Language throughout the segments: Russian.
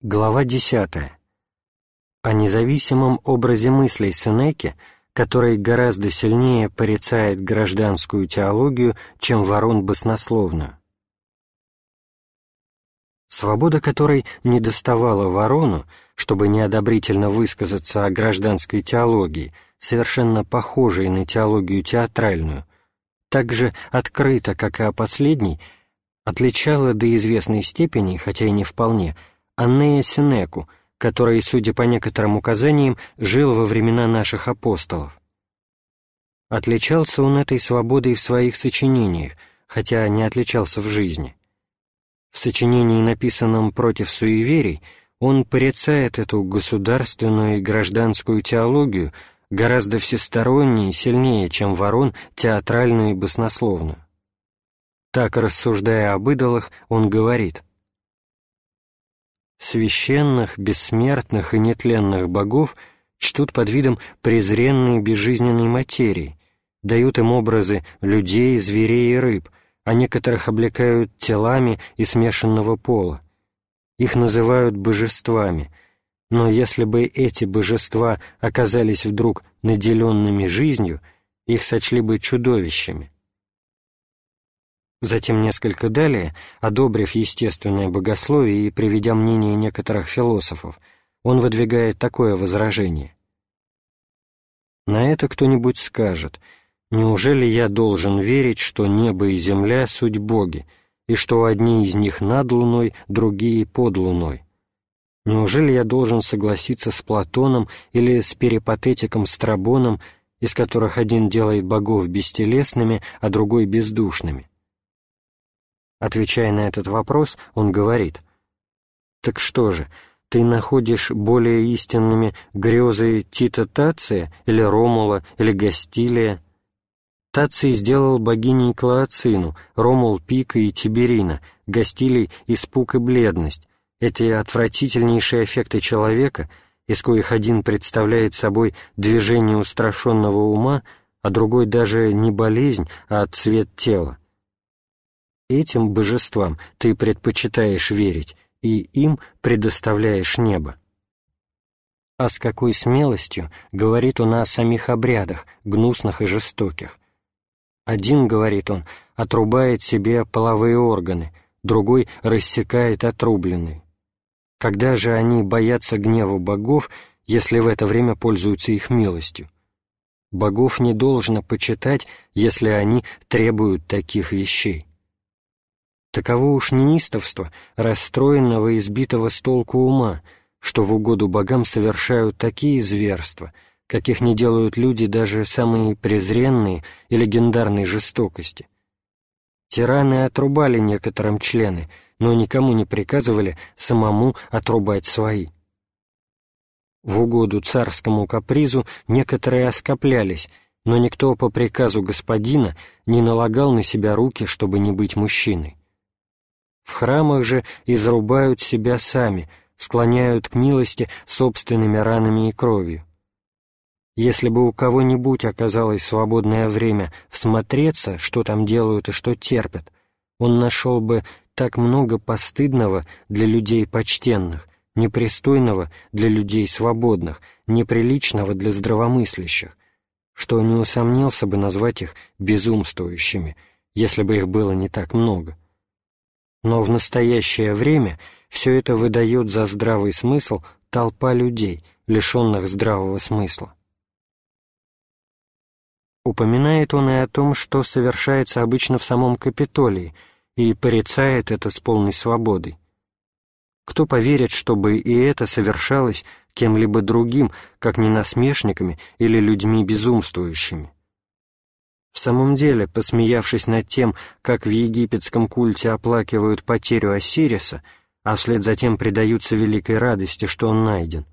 Глава 10. О независимом образе мыслей Сенеки, который гораздо сильнее порицает гражданскую теологию, чем ворон баснословную. Свобода которой не доставала ворону, чтобы неодобрительно высказаться о гражданской теологии, совершенно похожей на теологию театральную, так же открыто, как и о последней, отличала до известной степени, хотя и не вполне, Аннея Синеку, который, судя по некоторым указаниям, жил во времена наших апостолов. Отличался он этой свободой в своих сочинениях, хотя не отличался в жизни. В сочинении, написанном против суеверий, он порицает эту государственную и гражданскую теологию гораздо всестороннее и сильнее, чем ворон театральную и баснословную. Так, рассуждая об идолах, он говорит – Священных, бессмертных и нетленных богов чтут под видом презренной безжизненной материи, дают им образы людей, зверей и рыб, а некоторых облекают телами и смешанного пола. Их называют божествами, но если бы эти божества оказались вдруг наделенными жизнью, их сочли бы чудовищами. Затем несколько далее, одобрив естественное богословие и приведя мнение некоторых философов, он выдвигает такое возражение. На это кто-нибудь скажет, «Неужели я должен верить, что небо и земля — суть боги, и что одни из них над луной, другие — под луной? Неужели я должен согласиться с Платоном или с перипатетиком Страбоном, из которых один делает богов бестелесными, а другой — бездушными?» Отвечая на этот вопрос, он говорит, «Так что же, ты находишь более истинными грезы Тита Тация или Ромула или Гастилия?» Таций сделал богиней Клоацину, Ромул — Пика и Тиберина, Гастилий — испуг и бледность. Эти отвратительнейшие эффекты человека, из коих один представляет собой движение устрашенного ума, а другой даже не болезнь, а цвет тела этим божествам ты предпочитаешь верить и им предоставляешь небо. А с какой смелостью говорит он о самих обрядах, гнусных и жестоких. Один, говорит он, отрубает себе половые органы, другой рассекает отрубленные. Когда же они боятся гнева богов, если в это время пользуются их милостью? Богов не должно почитать, если они требуют таких вещей. Таково уж неистовство расстроенного и избитого с толку ума, что в угоду богам совершают такие зверства, каких не делают люди даже самые презренные и легендарной жестокости. Тираны отрубали некоторым члены, но никому не приказывали самому отрубать свои. В угоду царскому капризу некоторые оскоплялись, но никто по приказу господина не налагал на себя руки, чтобы не быть мужчиной. В храмах же изрубают себя сами, склоняют к милости собственными ранами и кровью. Если бы у кого-нибудь оказалось свободное время всмотреться, что там делают и что терпят, он нашел бы так много постыдного для людей почтенных, непристойного для людей свободных, неприличного для здравомыслящих, что не усомнился бы назвать их безумствующими, если бы их было не так много. Но в настоящее время все это выдает за здравый смысл толпа людей, лишенных здравого смысла. Упоминает он и о том, что совершается обычно в самом Капитолии, и порицает это с полной свободой. Кто поверит, чтобы и это совершалось кем-либо другим, как не насмешниками или людьми безумствующими? В самом деле, посмеявшись над тем, как в египетском культе оплакивают потерю Осириса, а вслед за тем предаются великой радости, что он найден,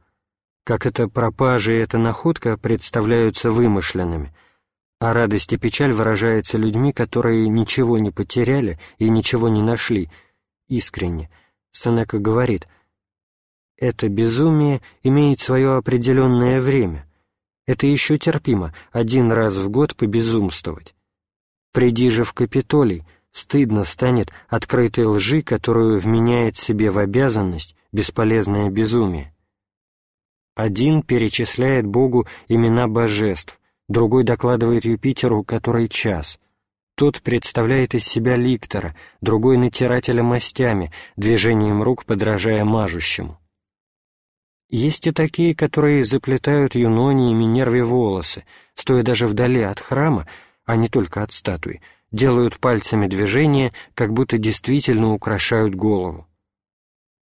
как эта пропажа и эта находка представляются вымышленными, а радость и печаль выражается людьми, которые ничего не потеряли и ничего не нашли, искренне. Сенека говорит, «Это безумие имеет свое определенное время» Это еще терпимо, один раз в год побезумствовать. Приди же в Капитолий, стыдно станет открытой лжи, которую вменяет себе в обязанность бесполезное безумие. Один перечисляет Богу имена божеств, другой докладывает Юпитеру, который час. Тот представляет из себя ликтора, другой — натирателя мастями, движением рук подражая мажущему. Есть и такие, которые заплетают Юноне и Минерве волосы, стоя даже вдали от храма, а не только от статуи, делают пальцами движения, как будто действительно украшают голову.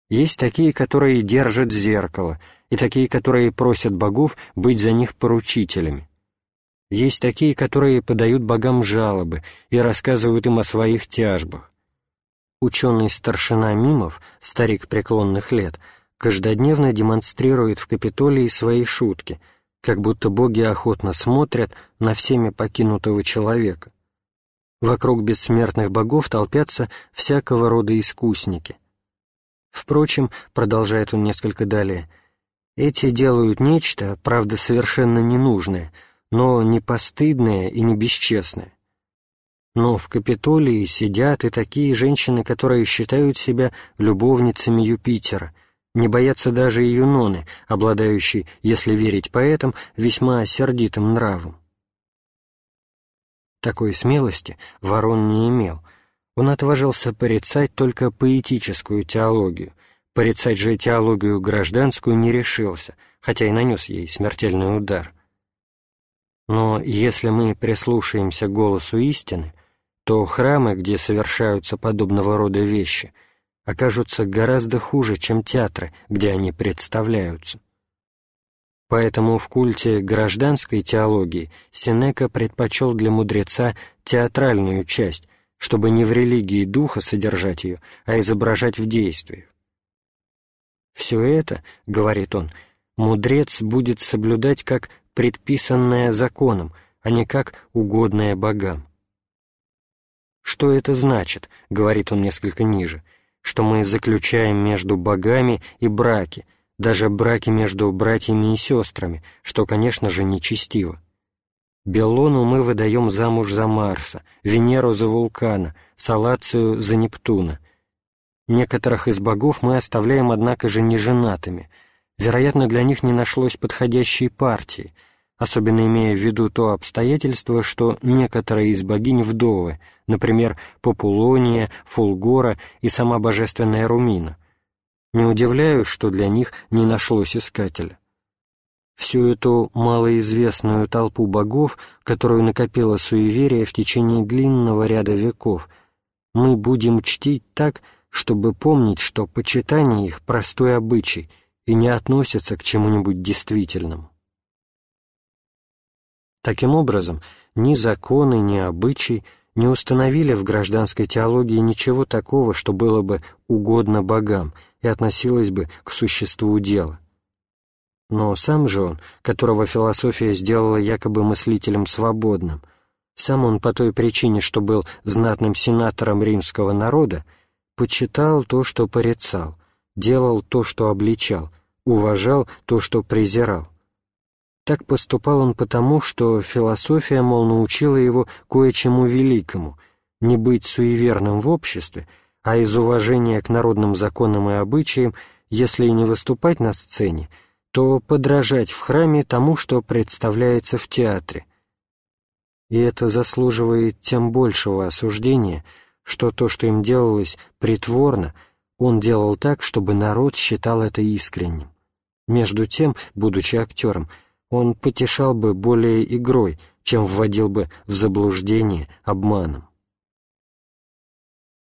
Есть такие, которые держат зеркало, и такие, которые просят богов быть за них поручителями. Есть такие, которые подают богам жалобы и рассказывают им о своих тяжбах. Ученый старшина Мимов, старик преклонных лет, каждодневно демонстрирует в Капитолии свои шутки, как будто боги охотно смотрят на всеми покинутого человека. Вокруг бессмертных богов толпятся всякого рода искусники. Впрочем, продолжает он несколько далее, — эти делают нечто, правда, совершенно ненужное, но не постыдное и не бесчестное. Но в Капитолии сидят и такие женщины, которые считают себя любовницами Юпитера, не боятся даже и Юноны, обладающей, если верить поэтам, весьма сердитым нравом. Такой смелости Ворон не имел. Он отважился порицать только поэтическую теологию, Порицать же теологию гражданскую не решился, хотя и нанес ей смертельный удар. Но если мы прислушаемся голосу истины, то храмы, где совершаются подобного рода вещи, окажутся гораздо хуже, чем театры, где они представляются. Поэтому в культе гражданской теологии Сенека предпочел для мудреца театральную часть, чтобы не в религии духа содержать ее, а изображать в действиях. Все это, — говорит он, — мудрец будет соблюдать как предписанное законом, а не как угодное богам. Что это значит, — говорит он несколько ниже, — что мы заключаем между богами и браки, даже браки между братьями и сестрами, что, конечно же, нечестиво. Белону мы выдаем замуж за Марса, Венеру за Вулкана, Салацию за Нептуна, Некоторых из богов мы оставляем, однако же, неженатыми. Вероятно, для них не нашлось подходящей партии, особенно имея в виду то обстоятельство, что некоторые из богинь вдовы, например, Популония, Фулгора и сама божественная Румина. Не удивляюсь, что для них не нашлось искателя. Всю эту малоизвестную толпу богов, которую накопило суеверие в течение длинного ряда веков, мы будем чтить так, чтобы помнить, что почитание их — простой обычай и не относится к чему-нибудь действительному. Таким образом, ни законы, ни обычаи не установили в гражданской теологии ничего такого, что было бы угодно богам и относилось бы к существу дела. Но сам же он, которого философия сделала якобы мыслителем свободным, сам он по той причине, что был знатным сенатором римского народа, почитал то, что порицал, делал то, что обличал, уважал то, что презирал. Так поступал он потому, что философия, мол, научила его кое-чему великому, не быть суеверным в обществе, а из уважения к народным законам и обычаям, если и не выступать на сцене, то подражать в храме тому, что представляется в театре. И это заслуживает тем большего осуждения – что то, что им делалось притворно, он делал так, чтобы народ считал это искренним. Между тем, будучи актером, он потешал бы более игрой, чем вводил бы в заблуждение обманом.